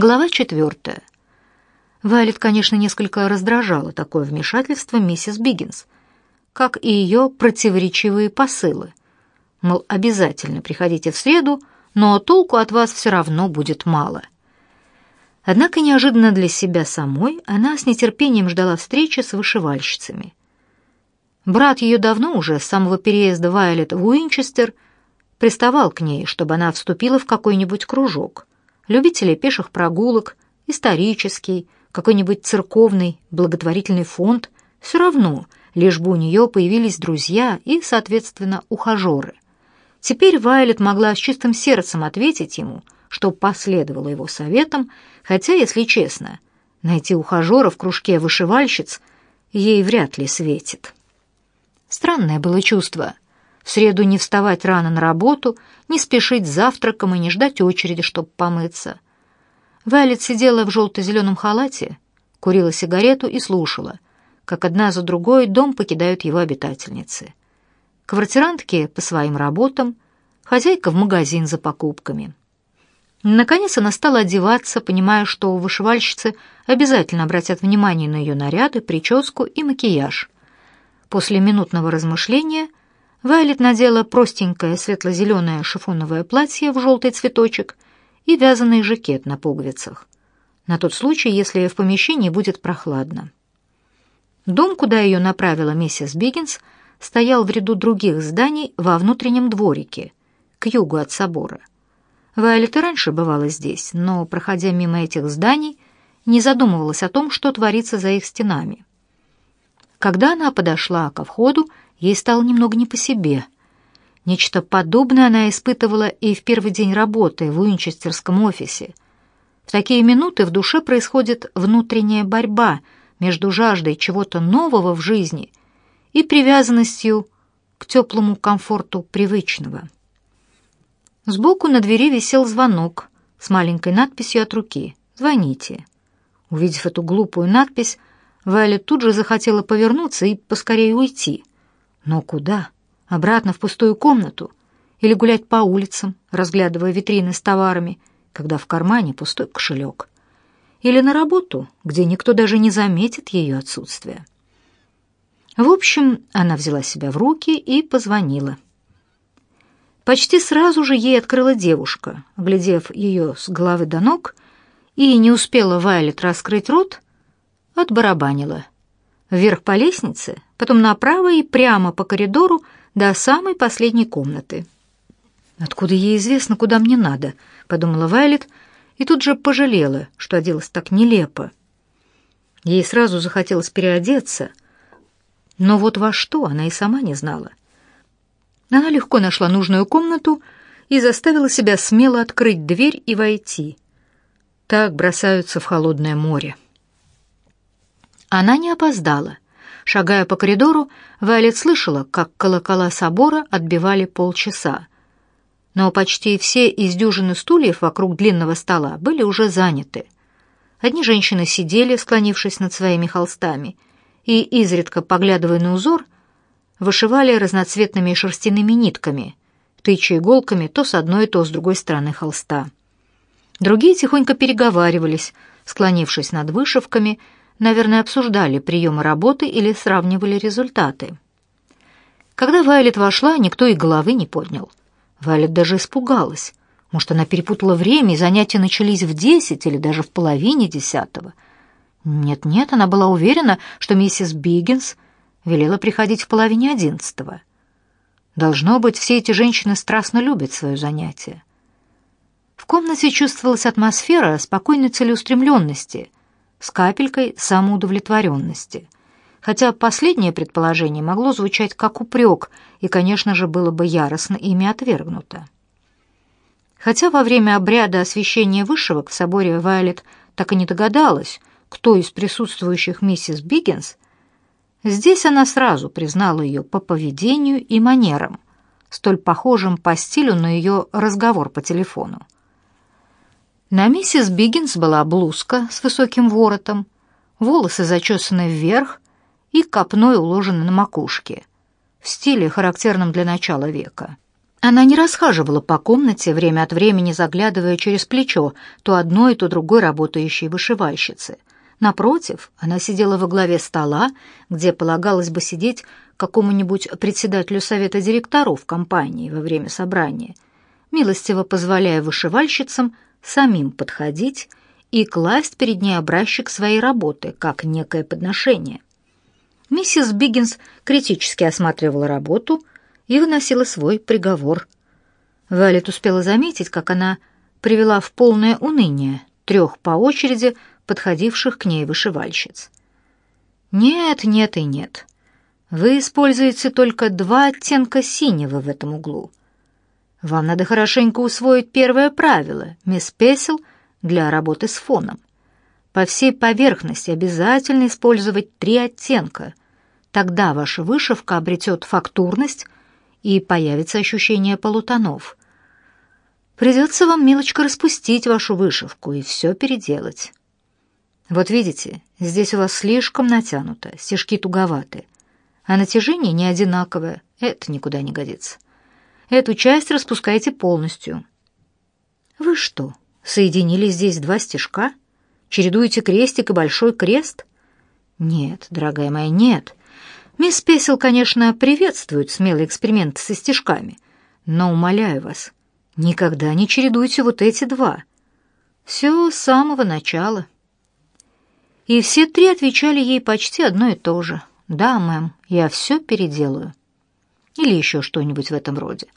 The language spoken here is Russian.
Глава четвертая. Вайлет, конечно, несколько раздражало такое вмешательство миссис Биггинс, как и ее противоречивые посылы. Мол, обязательно приходите в среду, но толку от вас все равно будет мало. Однако неожиданно для себя самой она с нетерпением ждала встречи с вышивальщицами. Брат ее давно уже, с самого переезда Вайлет в Уинчестер, приставал к ней, чтобы она вступила в какой-нибудь кружок. Любители пеших прогулок, исторический, какой-нибудь церковный, благотворительный фонд, все равно, лишь бы у нее появились друзья и, соответственно, ухажеры. Теперь Вайлет могла с чистым сердцем ответить ему, что последовало его советам, хотя, если честно, найти ухажера в кружке вышивальщиц ей вряд ли светит. Странное было чувство. В среду не вставать рано на работу, не спешить завтраком и не ждать очереди, чтобы помыться. Вайлет сидела в желто-зеленом халате, курила сигарету и слушала, как одна за другой дом покидают его обитательницы. Квартирантки по своим работам, хозяйка в магазин за покупками. Наконец она стала одеваться, понимая, что вышивальщицы обязательно обратят внимание на ее наряды, прическу и макияж. После минутного размышления Вайлет надела простенькое светло-зеленое шифоновое платье в желтый цветочек и вязаный жакет на пуговицах, на тот случай, если в помещении будет прохладно. Дом, куда ее направила миссис Биггинс, стоял в ряду других зданий во внутреннем дворике, к югу от собора. Вайлет и раньше бывала здесь, но, проходя мимо этих зданий, не задумывалась о том, что творится за их стенами. Когда она подошла ко входу, ей стало немного не по себе. Нечто подобное она испытывала и в первый день работы в Уинчестерском офисе. В такие минуты в душе происходит внутренняя борьба между жаждой чего-то нового в жизни и привязанностью к теплому комфорту привычного. Сбоку на двери висел звонок с маленькой надписью от руки «Звоните». Увидев эту глупую надпись, Валя тут же захотела повернуться и поскорее уйти. Но куда? Обратно в пустую комнату? Или гулять по улицам, разглядывая витрины с товарами, когда в кармане пустой кошелек? Или на работу, где никто даже не заметит ее отсутствие? В общем, она взяла себя в руки и позвонила. Почти сразу же ей открыла девушка, глядев ее с головы до ног, и не успела Вайлет раскрыть рот, отбарабанила. Вверх по лестнице, потом направо и прямо по коридору до самой последней комнаты. «Откуда ей известно, куда мне надо?» — подумала Вайлет, и тут же пожалела, что оделась так нелепо. Ей сразу захотелось переодеться, но вот во что она и сама не знала. Она легко нашла нужную комнату и заставила себя смело открыть дверь и войти. Так бросаются в холодное море. Она не опоздала. Шагая по коридору, Вайлет слышала, как колокола собора отбивали полчаса. Но почти все из дюжины стульев вокруг длинного стола были уже заняты. Одни женщины сидели, склонившись над своими холстами, и, изредка поглядывая на узор, вышивали разноцветными шерстяными нитками, тыча иголками то с одной, то с другой стороны холста. Другие тихонько переговаривались, склонившись над вышивками, наверное, обсуждали приемы работы или сравнивали результаты. Когда Вайлет вошла, никто и головы не поднял. Вайлет даже испугалась. Может, она перепутала время, и занятия начались в десять или даже в половине десятого. Нет-нет, она была уверена, что миссис Биггинс велела приходить в половине одиннадцатого. Должно быть, все эти женщины страстно любят свое занятие. В комнате чувствовалась атмосфера спокойной целеустремленности — с капелькой самоудовлетворенности. Хотя последнее предположение могло звучать как упрек и, конечно же, было бы яростно ими отвергнуто. Хотя во время обряда освящения вышивок в соборе Вайолет так и не догадалась, кто из присутствующих миссис Биггинс, здесь она сразу признала ее по поведению и манерам, столь похожим по стилю на ее разговор по телефону. На миссис Биггинс была блузка с высоким воротом, волосы зачесаны вверх и копной уложены на макушке, в стиле, характерном для начала века. Она не расхаживала по комнате, время от времени заглядывая через плечо то одной, то другой работающей вышивальщицы. Напротив, она сидела во главе стола, где полагалось бы сидеть какому-нибудь председателю совета директоров компании во время собрания, милостиво позволяя вышивальщицам самим подходить и класть перед ней образчик своей работы, как некое подношение. Миссис Биггинс критически осматривала работу и выносила свой приговор. Валет успела заметить, как она привела в полное уныние трех по очереди подходивших к ней вышивальщиц. «Нет, нет и нет. Вы используете только два оттенка синего в этом углу. Вам надо хорошенько усвоить первое правило, мисс Песел, для работы с фоном. По всей поверхности обязательно использовать три оттенка. Тогда ваша вышивка обретет фактурность и появится ощущение полутонов. Придется вам, милочка, распустить вашу вышивку и все переделать. Вот видите, здесь у вас слишком натянуто, стежки туговаты, а натяжение не одинаковое, это никуда не годится. Эту часть распускайте полностью. Вы что, соединили здесь два стежка? Чередуете крестик и большой крест? Нет, дорогая моя, нет. Мисс Песел, конечно, приветствует смелый эксперимент со стежками, но, умоляю вас, никогда не чередуйте вот эти два. Все с самого начала. И все три отвечали ей почти одно и то же. «Да, мэм, я все переделаю». Или еще что-нибудь в этом роде.